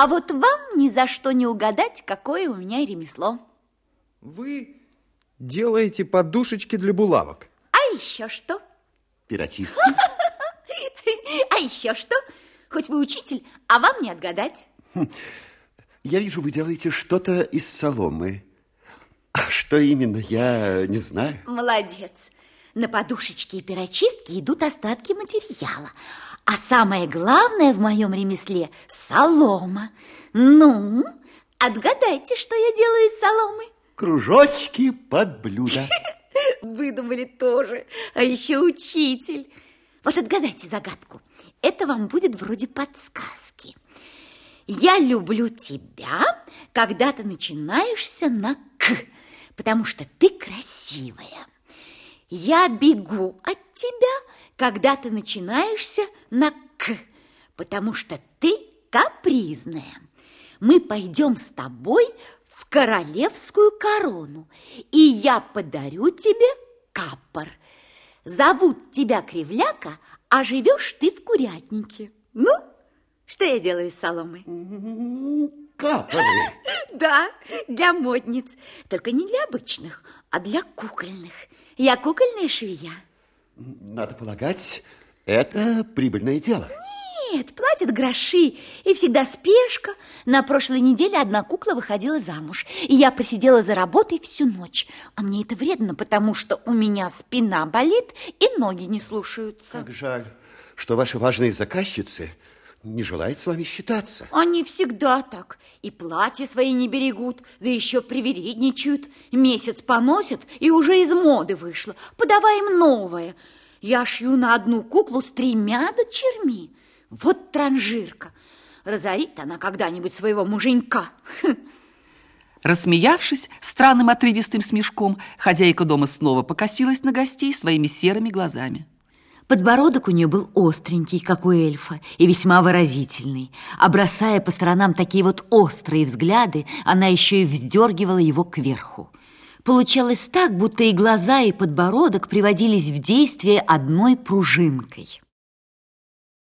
А вот вам ни за что не угадать, какое у меня ремесло. Вы делаете подушечки для булавок. А еще что? Пирочистки? А еще что? Хоть вы учитель, а вам не отгадать. Я вижу, вы делаете что-то из соломы. А что именно, я не знаю. Молодец. На подушечки и пирочистки идут остатки материала. А самое главное в моем ремесле – солома. Ну, отгадайте, что я делаю из соломы? Кружочки под блюдо. Выдумали тоже. А еще учитель. Вот отгадайте загадку. Это вам будет вроде подсказки. Я люблю тебя, когда ты начинаешься на «к», потому что ты красивая. Я бегу от тебя, когда ты начинаешься на «к», потому что ты капризная. Мы пойдем с тобой в королевскую корону, и я подарю тебе капор. Зовут тебя Кривляка, а живешь ты в курятнике. Ну, что я делаю из соломы? Капоры. Да, для модниц. Только не для обычных, а для кукольных. Я кукольная швея. Надо полагать, это прибыльное дело. Нет, платят гроши, и всегда спешка. На прошлой неделе одна кукла выходила замуж, и я просидела за работой всю ночь. А мне это вредно, потому что у меня спина болит, и ноги не слушаются. Как жаль, что ваши важные заказчицы не желают с вами считаться. Они всегда так. И платья свои не берегут, да еще привередничают. Месяц поносят, и уже из моды вышло. Подавай им новое. Я шью на одну куклу с тремя дочерьми. Вот транжирка. Разорит она когда-нибудь своего муженька. Рассмеявшись странным отрывистым смешком, хозяйка дома снова покосилась на гостей своими серыми глазами. Подбородок у нее был остренький, как у эльфа, и весьма выразительный. А бросая по сторонам такие вот острые взгляды, она еще и вздергивала его кверху. Получалось так, будто и глаза, и подбородок приводились в действие одной пружинкой.